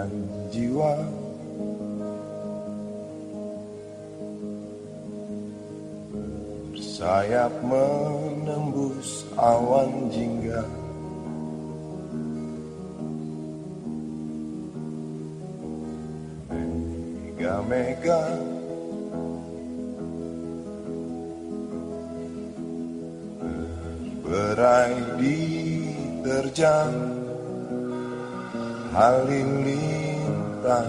dan jiwa. Bersayap menembus awan jingga. Mega-mega. Berai diterjang halilintar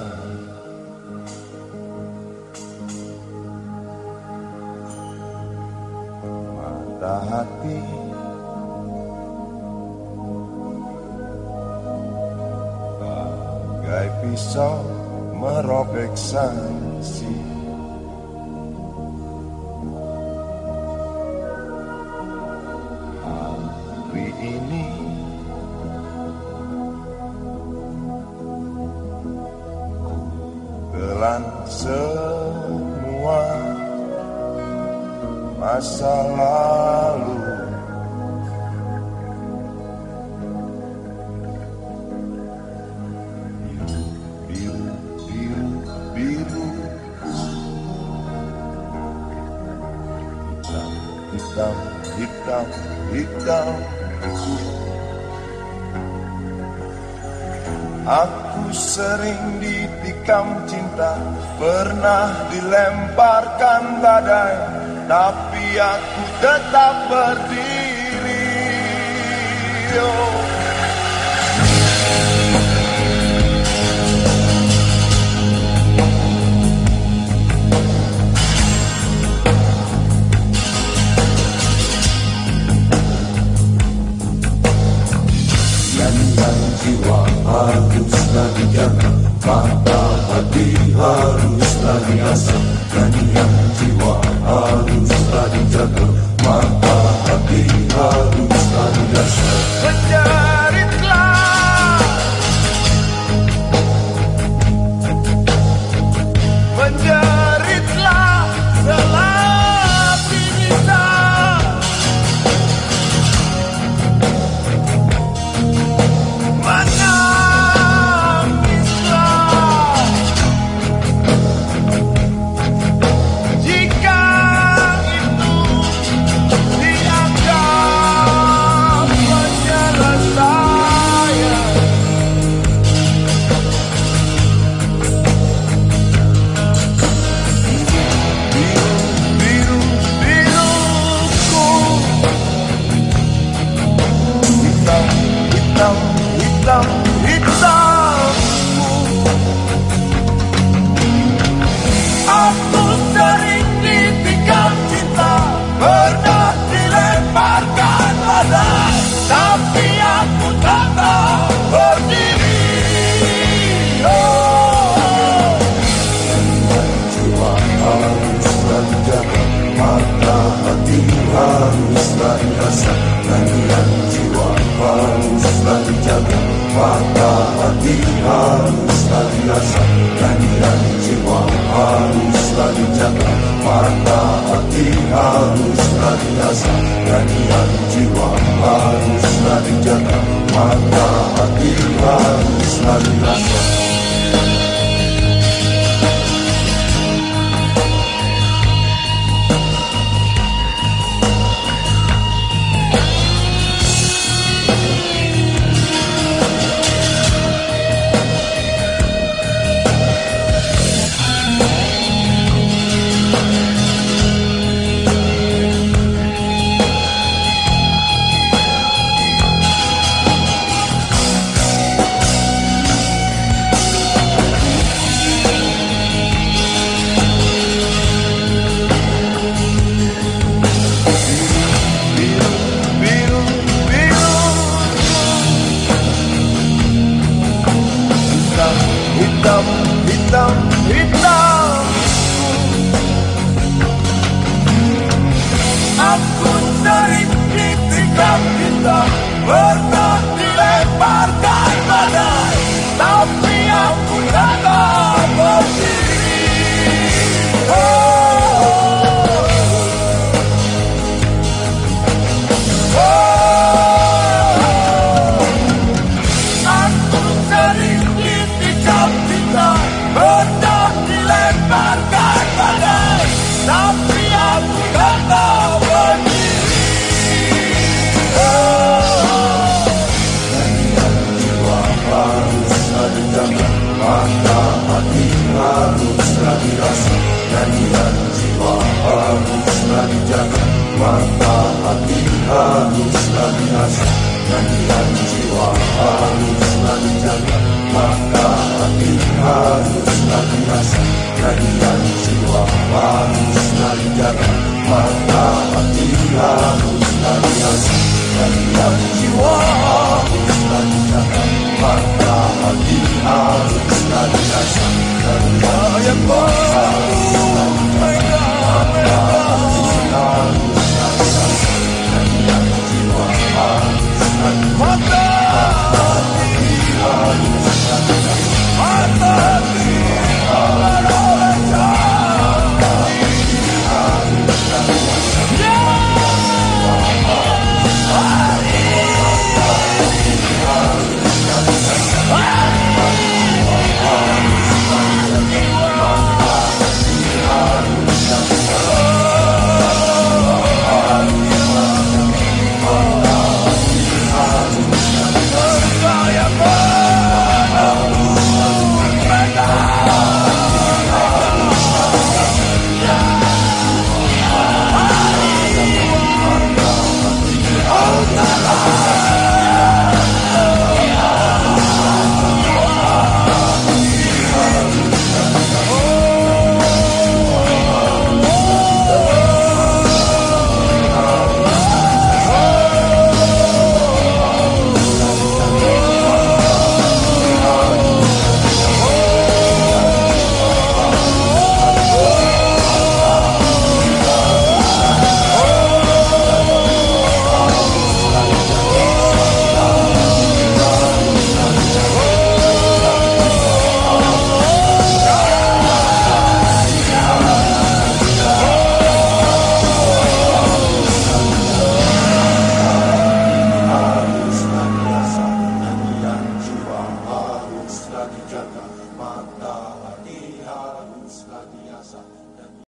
Mata hati. Bagai pisau merobek sanksi Hari ini Telan semua masa lalu. Biru, biru, biru, biru Hitam, hitam, hitam, hitam. Aku sering ditikam cinta Pernah dilemparkan badai Tapi aku tetap berdiri oh. tadi asam, tadi yang jiwa harus tadi jaga mata. Kenny and G1.